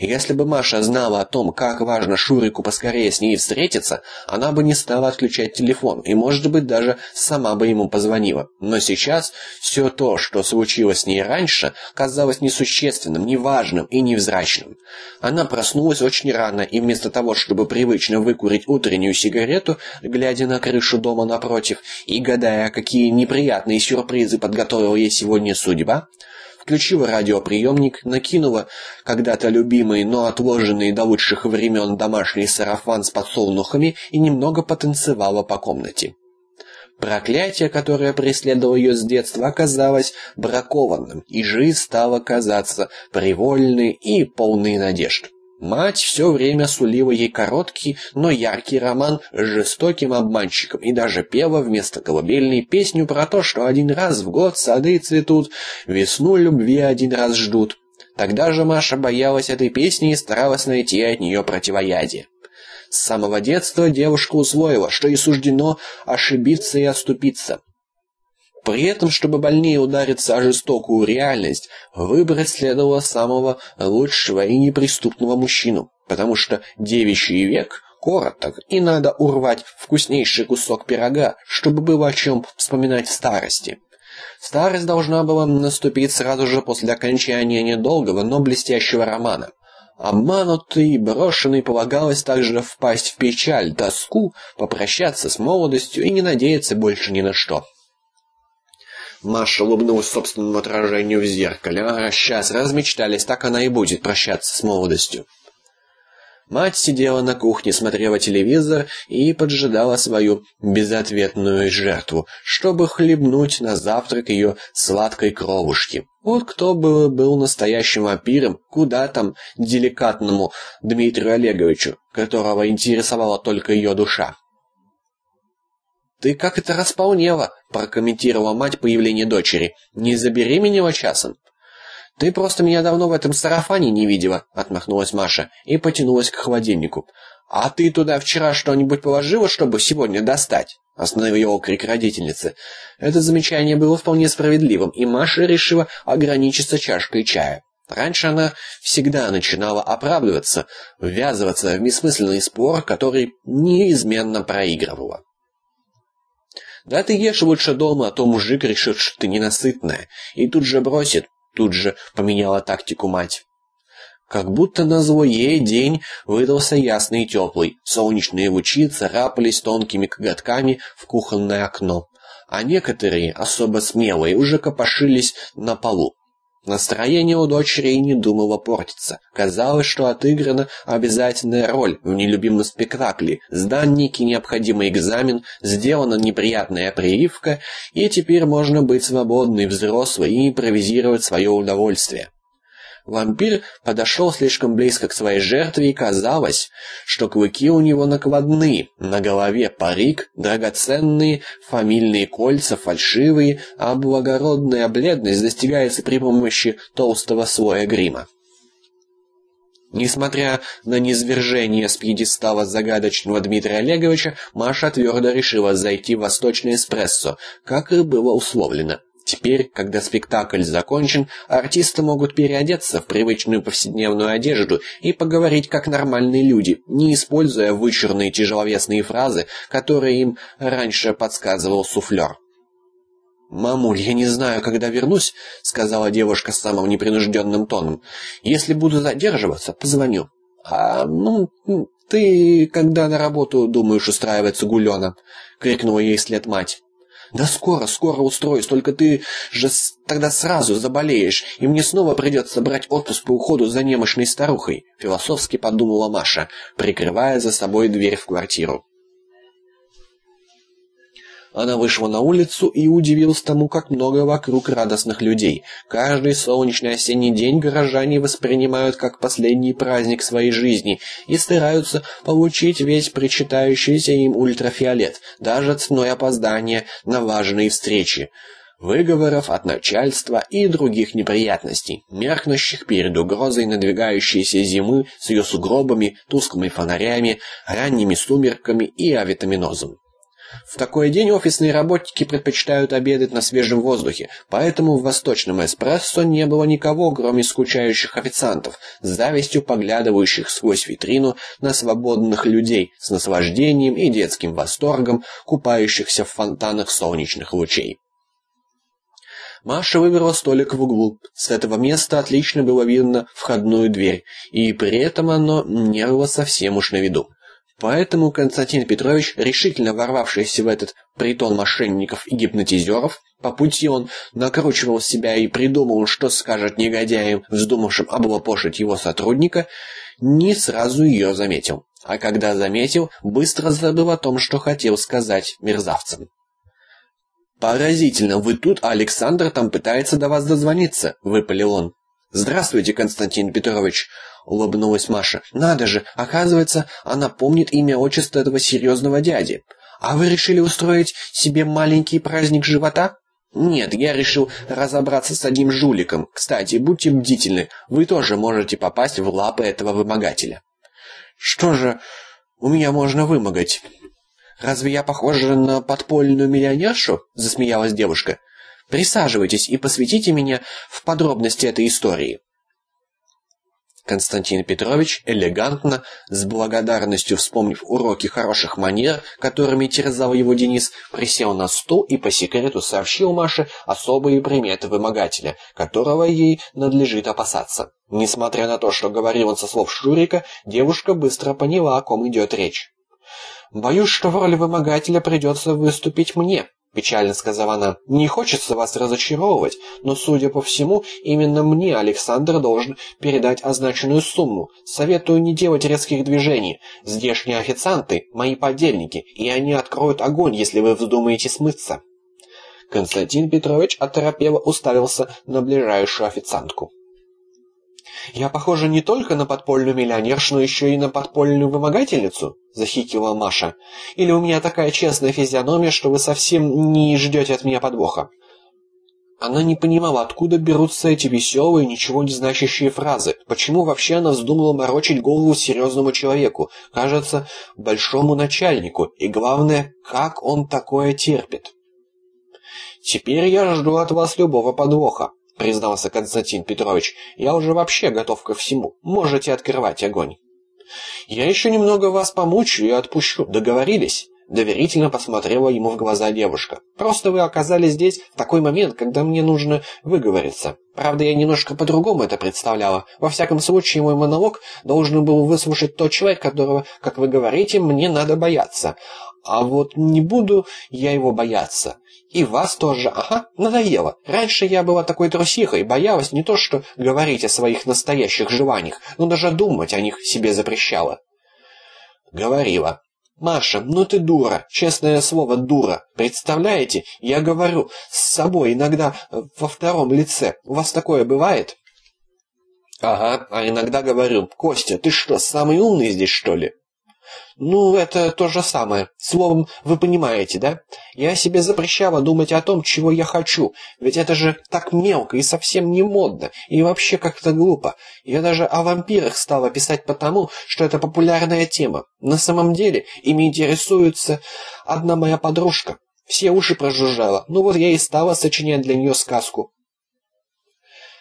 Если бы Маша знала о том, как важно Шурику поскорее с ней встретиться, она бы не стала отключать телефон и, может быть, даже сама бы ему позвонила. Но сейчас все то, что случилось с ней раньше, казалось несущественным, неважным и невзрачным. Она проснулась очень рано и вместо того, чтобы привычно выкурить утреннюю сигарету, глядя на крышу дома напротив и гадая, какие неприятные сюрпризы подготовила ей сегодня судьба, включила радиоприемник, накинула когда-то любимый, но отложенный до лучших времен домашний сарафан с подсолнухами и немного потанцевала по комнате. Проклятие, которое преследовало ее с детства, оказалось бракованным, и жизнь стала казаться привольной и полной надежд. Мать все время сулила ей короткий, но яркий роман с жестоким обманщиком и даже пела вместо колыбельной песню про то, что один раз в год сады цветут, весну любви один раз ждут. Тогда же Маша боялась этой песни и старалась найти от нее противоядие. С самого детства девушка усвоила, что ей суждено ошибиться и оступиться. При этом, чтобы больнее удариться о жестокую реальность, выбрать следовало самого лучшего и неприступного мужчину, потому что девичий век короток, и надо урвать вкуснейший кусок пирога, чтобы было о чем вспоминать в старости. Старость должна была наступить сразу же после окончания недолгого, но блестящего романа. Обманутый брошенный полагалось также впасть в печаль, тоску, попрощаться с молодостью и не надеяться больше ни на что. Маша улыбнулась собственному отражению в зеркале. А, сейчас размечтались, так она и будет прощаться с молодостью. Мать сидела на кухне, смотрела телевизор и поджидала свою безответную жертву, чтобы хлебнуть на завтрак ее сладкой кровушки. Вот кто бы был настоящим вампиром, куда там деликатному Дмитрию Олеговичу, которого интересовала только ее душа. «Ты как это располнела?» – прокомментировала мать появление дочери. «Не забеременела часом?» «Ты просто меня давно в этом сарафане не видела», — отмахнулась Маша и потянулась к холодильнику. «А ты туда вчера что-нибудь положила, чтобы сегодня достать?» — остановил его крик родительницы. Это замечание было вполне справедливым, и Маша решила ограничиться чашкой чая. Раньше она всегда начинала оправдываться, ввязываться в бессмысленный спор, который неизменно проигрывала. Да ты ешь лучше дома, а то мужик решит, что ты ненасытная, и тут же бросит, тут же поменяла тактику мать. Как будто на назло ей день выдался ясный и теплый. Солнечные лучи царапались тонкими коготками в кухонное окно, а некоторые, особо смелые, уже копошились на полу. Настроение у дочери не думало портиться. Казалось, что отыграна обязательная роль в нелюбимом спектакле, сдан некий необходимый экзамен, сделана неприятная прививка, и теперь можно быть свободной, взрослой и импровизировать свое удовольствие. Вампир подошел слишком близко к своей жертве, и казалось, что клыки у него накладные, на голове парик, драгоценные фамильные кольца, фальшивые, а благородная бледность достигается при помощи толстого слоя грима. Несмотря на низвержение с пьедестала загадочного Дмитрия Олеговича, Маша твердо решила зайти в восточный эспрессо, как и было условлено. Теперь, когда спектакль закончен, артисты могут переодеться в привычную повседневную одежду и поговорить как нормальные люди, не используя вычурные тяжеловесные фразы, которые им раньше подсказывал суфлер. «Мамуль, я не знаю, когда вернусь», — сказала девушка самым непринужденным тоном. «Если буду задерживаться, позвоню». «А, ну, ты когда на работу думаешь устраиваться, Гулёна?» — крикнула ей след мать. «Да скоро, скоро устроюсь, только ты же тогда сразу заболеешь, и мне снова придется брать отпуск по уходу за немощной старухой», — философски подумала Маша, прикрывая за собой дверь в квартиру. Она вышла на улицу и удивилась тому, как много вокруг радостных людей. Каждый солнечный осенний день горожане воспринимают как последний праздник своей жизни и стараются получить весь причитающийся им ультрафиолет, даже ценой опоздания на важные встречи выговоров от начальства и других неприятностей, меркнущих перед угрозой надвигающейся зимы с ее сугробами, тусклыми фонарями, ранними сумерками и авитаминозом. В такой день офисные работники предпочитают обедать на свежем воздухе, поэтому в восточном эспрессо не было никого, кроме скучающих официантов, с завистью поглядывающих сквозь витрину на свободных людей с наслаждением и детским восторгом, купающихся в фонтанах солнечных лучей. Маша выбрала столик в углу. С этого места отлично было видно входную дверь, и при этом оно не было совсем уж на виду. Поэтому Константин Петрович, решительно ворвавшийся в этот притон мошенников и гипнотизеров, по пути он накручивал себя и придумал, что скажет негодяям, вздумавшим облапошить его сотрудника, не сразу ее заметил. А когда заметил, быстро забыл о том, что хотел сказать мерзавцам. «Поразительно, вы тут, а Александр там пытается до вас дозвониться», — выпалил он. «Здравствуйте, Константин Петрович», — улыбнулась Маша. «Надо же, оказывается, она помнит имя отчество этого серьезного дяди. А вы решили устроить себе маленький праздник живота?» «Нет, я решил разобраться с одним жуликом. Кстати, будьте бдительны, вы тоже можете попасть в лапы этого вымогателя». «Что же у меня можно вымогать?» «Разве я похожа на подпольную миллионершу?» — засмеялась девушка. «Присаживайтесь и посвятите меня в подробности этой истории». Константин Петрович элегантно, с благодарностью вспомнив уроки хороших манер, которыми терзал его Денис, присел на стул и по секрету сообщил Маше особые приметы вымогателя, которого ей надлежит опасаться. Несмотря на то, что говорил он со слов Шурика, девушка быстро поняла, о ком идет речь. «Боюсь, что в роли вымогателя придется выступить мне», — печально сказала она. «Не хочется вас разочаровывать, но, судя по всему, именно мне Александр должен передать означенную сумму. Советую не делать резких движений. Здешние официанты — мои подельники, и они откроют огонь, если вы вздумаете смыться». Константин Петрович оторопело уставился на ближайшую официантку. «Я похожа не только на подпольную миллионершу, но еще и на подпольную вымогательницу?» — захихикала Маша. «Или у меня такая честная физиономия, что вы совсем не ждете от меня подвоха?» Она не понимала, откуда берутся эти веселые, ничего не значащие фразы. Почему вообще она вздумала морочить голову серьезному человеку, кажется, большому начальнику, и главное, как он такое терпит. «Теперь я жду от вас любого подвоха», признался Константин Петрович. «Я уже вообще готов ко всему. Можете открывать огонь». «Я еще немного вас помучу и отпущу. Договорились?» Доверительно посмотрела ему в глаза девушка. «Просто вы оказались здесь в такой момент, когда мне нужно выговориться. Правда, я немножко по-другому это представляла. Во всяком случае, мой монолог должен был выслушать тот человек, которого, как вы говорите, мне надо бояться. А вот не буду я его бояться. И вас тоже, ага, надоело. Раньше я была такой трусихой, боялась не то что говорить о своих настоящих желаниях, но даже думать о них себе запрещала. Говорила. «Маша, ну ты дура, честное слово, дура. Представляете, я говорю с собой иногда во втором лице. У вас такое бывает?» «Ага, а иногда говорю, Костя, ты что, самый умный здесь, что ли?» Ну, это то же самое. Словом, вы понимаете, да? Я себе запрещала думать о том, чего я хочу, ведь это же так мелко и совсем не модно, и вообще как-то глупо. Я даже о вампирах стала писать потому, что это популярная тема. На самом деле, ими интересуется одна моя подружка. Все уши прожужжала. Ну вот я и стала сочинять для нее сказку.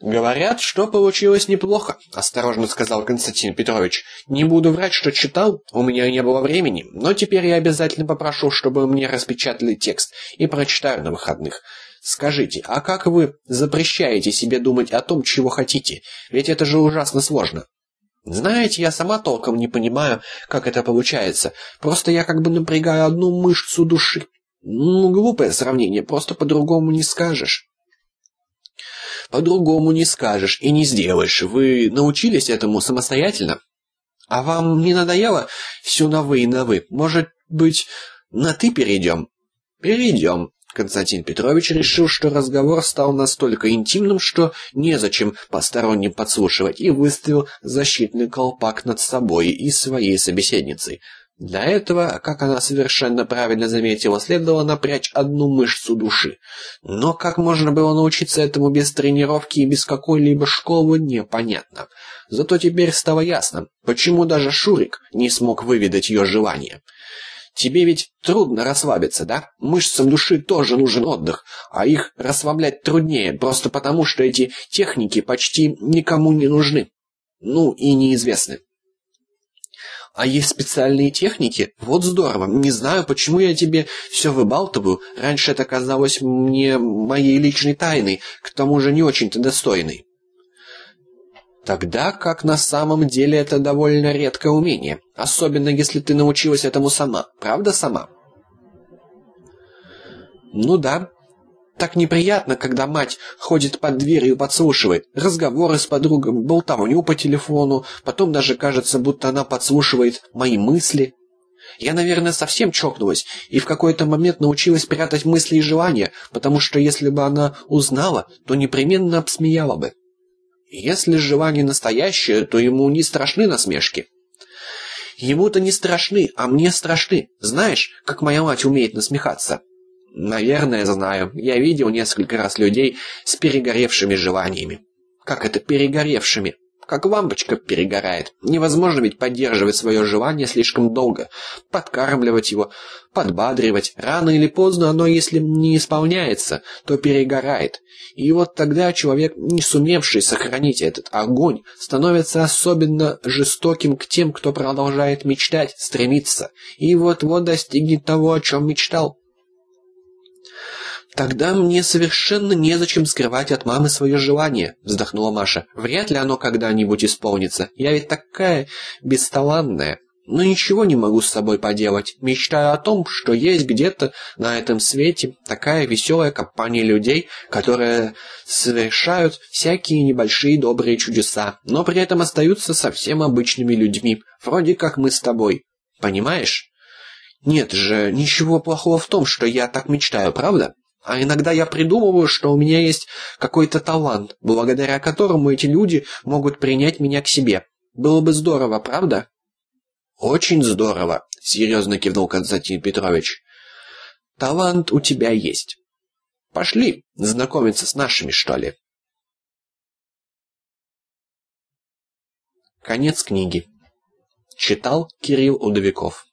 «Говорят, что получилось неплохо», — осторожно сказал Константин Петрович. «Не буду врать, что читал, у меня не было времени, но теперь я обязательно попрошу, чтобы мне распечатали текст и прочитаю на выходных. Скажите, а как вы запрещаете себе думать о том, чего хотите? Ведь это же ужасно сложно». Знаете, я сама толком не понимаю, как это получается. Просто я как бы напрягаю одну мышцу души. Ну, глупое сравнение, просто по-другому не скажешь. По-другому не скажешь и не сделаешь. Вы научились этому самостоятельно? А вам не надоело все на «вы» и на «вы»? Может быть, на «ты» перейдем?» «Перейдем». Константин Петрович решил, что разговор стал настолько интимным, что незачем посторонним подслушивать, и выставил защитный колпак над собой и своей собеседницей. Для этого, как она совершенно правильно заметила, следовало напрячь одну мышцу души. Но как можно было научиться этому без тренировки и без какой-либо школы, непонятно. Зато теперь стало ясно, почему даже Шурик не смог выведать ее желание. Тебе ведь трудно расслабиться, да? Мышцам души тоже нужен отдых, а их расслаблять труднее, просто потому что эти техники почти никому не нужны. Ну и неизвестны. А есть специальные техники? Вот здорово. Не знаю, почему я тебе все выбалтываю. Раньше это казалось мне моей личной тайной, к тому же не очень-то достойной. Тогда как на самом деле это довольно редкое умение, особенно если ты научилась этому сама. Правда, сама? Ну да, так неприятно, когда мать ходит под дверью и подслушивает. Разговоры с подругами, болтовню по телефону. Потом даже кажется, будто она подслушивает мои мысли. Я, наверное, совсем чокнулась и в какой-то момент научилась прятать мысли и желания, потому что если бы она узнала, то непременно обсмеяла бы. Если желание настоящее, то ему не страшны насмешки. Ему-то не страшны, а мне страшны. Знаешь, как моя мать умеет насмехаться? Наверное, знаю. Я видел несколько раз людей с перегоревшими желаниями. Как это перегоревшими? Как лампочка перегорает. Невозможно ведь поддерживать свое желание слишком долго. Подкармливать его, подбадривать. Рано или поздно оно, если не исполняется, то перегорает. И вот тогда человек, не сумевший сохранить этот огонь, становится особенно жестоким к тем, кто продолжает мечтать, стремиться. И вот-вот достигнет того, о чем мечтал. «Тогда мне совершенно незачем скрывать от мамы свое желание», — вздохнула Маша. «Вряд ли оно когда-нибудь исполнится. Я ведь такая бесталанная. Но ничего не могу с собой поделать. Мечтаю о том, что есть где-то на этом свете такая веселая компания людей, которые совершают всякие небольшие добрые чудеса, но при этом остаются совсем обычными людьми, вроде как мы с тобой. Понимаешь? Нет же ничего плохого в том, что я так мечтаю, правда?» А иногда я придумываю, что у меня есть какой-то талант, благодаря которому эти люди могут принять меня к себе. Было бы здорово, правда? Очень здорово, серьезно кивнул Константин Петрович. Талант у тебя есть. Пошли знакомиться с нашими, что ли. Конец книги. Читал Кирилл Удовиков.